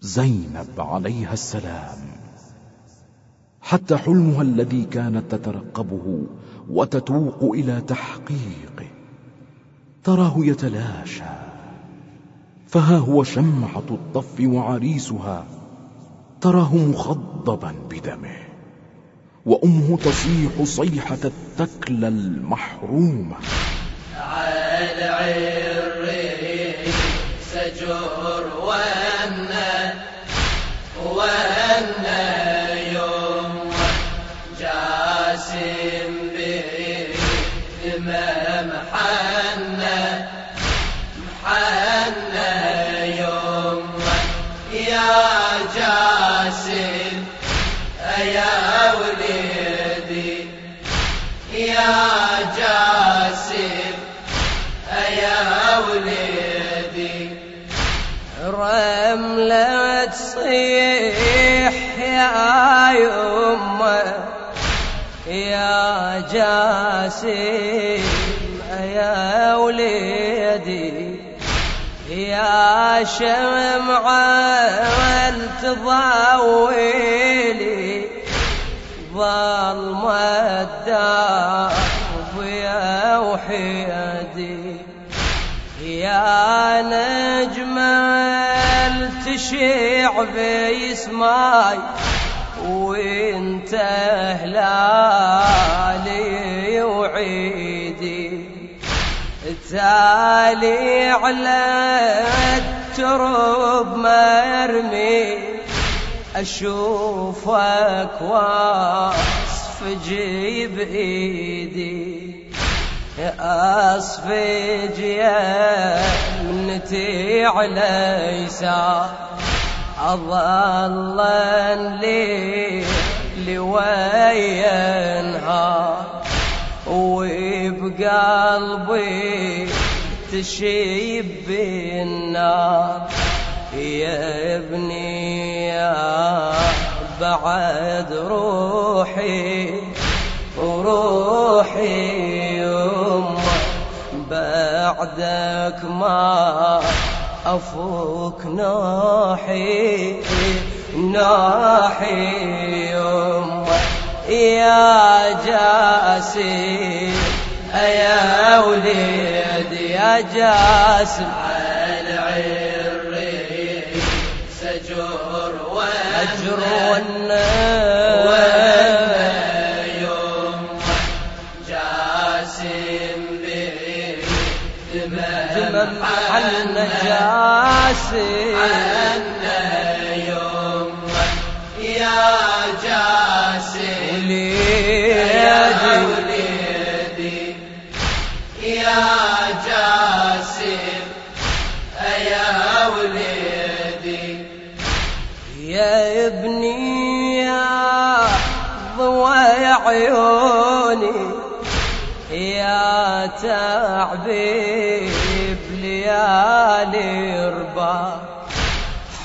زينب عليها السلام. حتى حلمها الذي كانت تترقبه وتتوق إلى تحقيقه تراه يتلاشى. فها هو شمعة الطف وعريسها تراه مخضبا بدمه. وأمه تصيح صيحة التكلى المحرومة. بإمام حنا حنا يوم يا جاسم يا وليدي يا جاسم يا وليدي رملة تصيح يا يمه يا جاسم. شمعة تضويلي ظلمة الدرب يا وحيدي يا نجمة تشيع بيسماي وانت هلالي وعيدي. تالي على الترب مرمي اشوفك واصف جيب إيدي. اصفج يا منتي على يسار اظل لي لويا نهار وبقلبي تشيب بالنار يا ابني يا بعد روحي وروحي يما بعدك ما أفوك ناحي ناحي يما يا جاسم يا وليدي يا جاسم على عري سجور أجر وأنا يوم جاسم بدمم حن جاسم. ابني يا ضوى عيوني يا تعبي بليالي ربا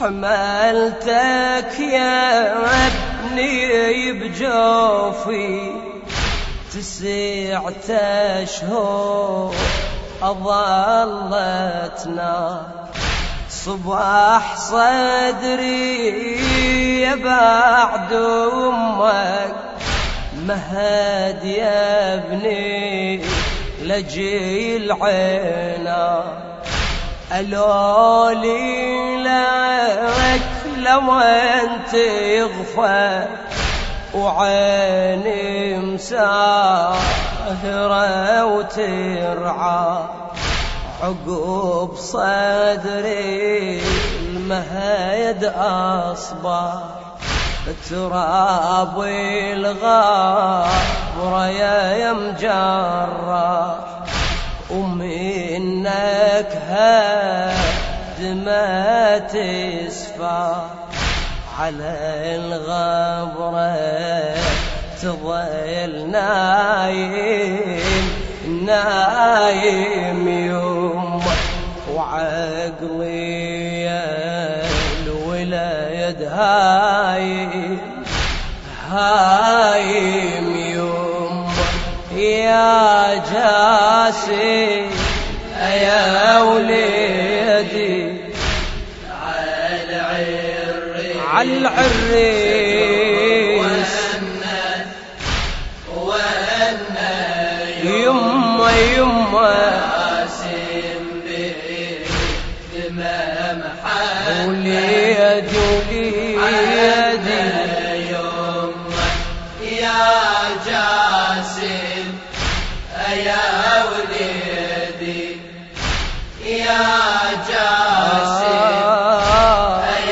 حملتك يا ابني بجوفي تسعة أشهر أظلت نار صباح صدري يا بعد أمك. مهد يا ابني لجيل عينا. ألولي لك لو انت يغفى. وعيني مساهرة وترعى. عقب صدري المهد أصبح تراب الغابرة يا مجرح ومنك هد ما تسفى. على الغبرة تظل نايم نايم يوم. وعقلي يا الولد هايم هايم يوم يا جاسي يا وليدي. على عري على العريس يما يما. يا جاسم يا يا جاسم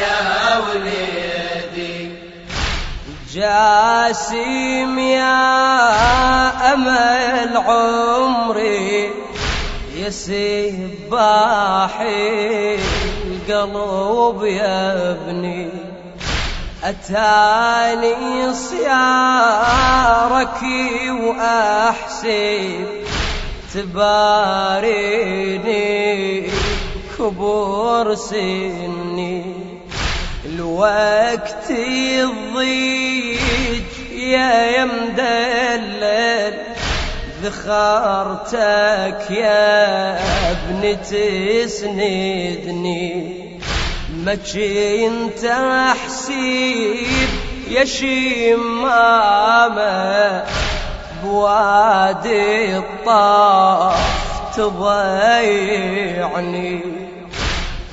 يا وليدي جاسم يا أمل عمري يا سباحي القلب يا ابني أتاني صيارك وأحسب تباريني كبر سني. الوقت الضيج يا يمدلل ذخرتك يا ابن تسندني. ما كنت أحسب يا شمامة بوادي الطاف تضيعني.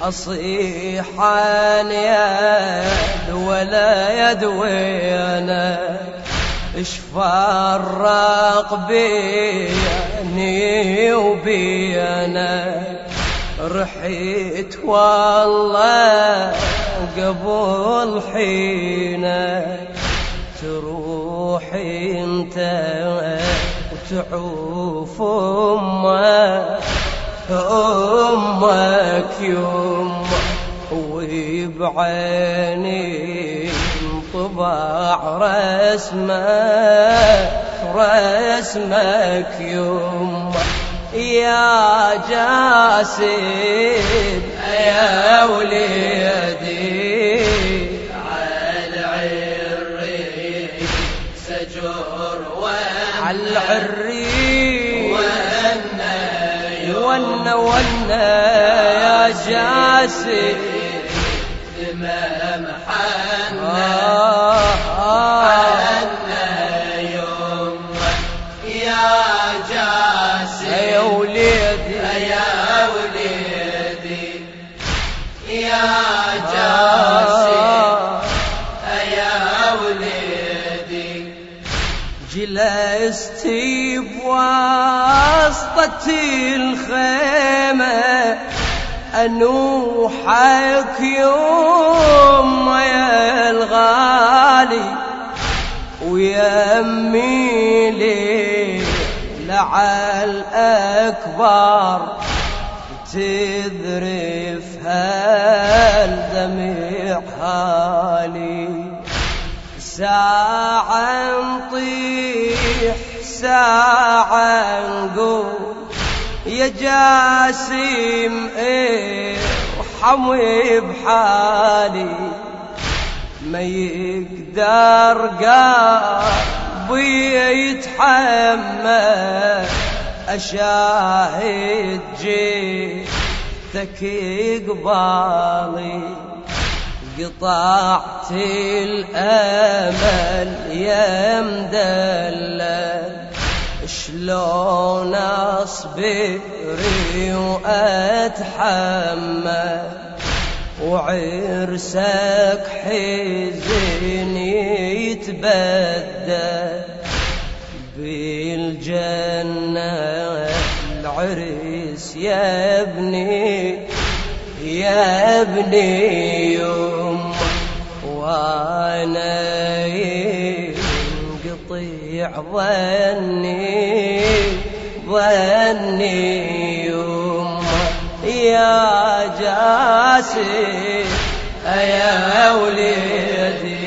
أصيح عن يد ولا يد وينك اش فرق بيني وبينك رحيت والله قبل حينك تروح أنت وتعوف أمك أمك يما وبعيني رسمك رسمك يما يا جاسد يا وليدي على العري. سجور على العريس والناي ونا ونا يا جاسد دمام حنا يا جاسم آه يا وليدي جلست بواسطة الخيمة أنوحك يوم يا الغالي ويمي لي لعل أكبر تذرف هالدمع حالي. ساعة نطيح ساعة نقول يا جاسم ارحمي بحالي. ما يقدر قلبي يتحمل. أشاهد جيتك قبالي قطعت الأمل يا مدلل شلون اصبر وأتحمل؟ وعرسك حزن يتبدل. بالجنة العرس يا ابني ابني يوم وأنا ينقطع ظني ظني يوم يا جاسم يا وليدي.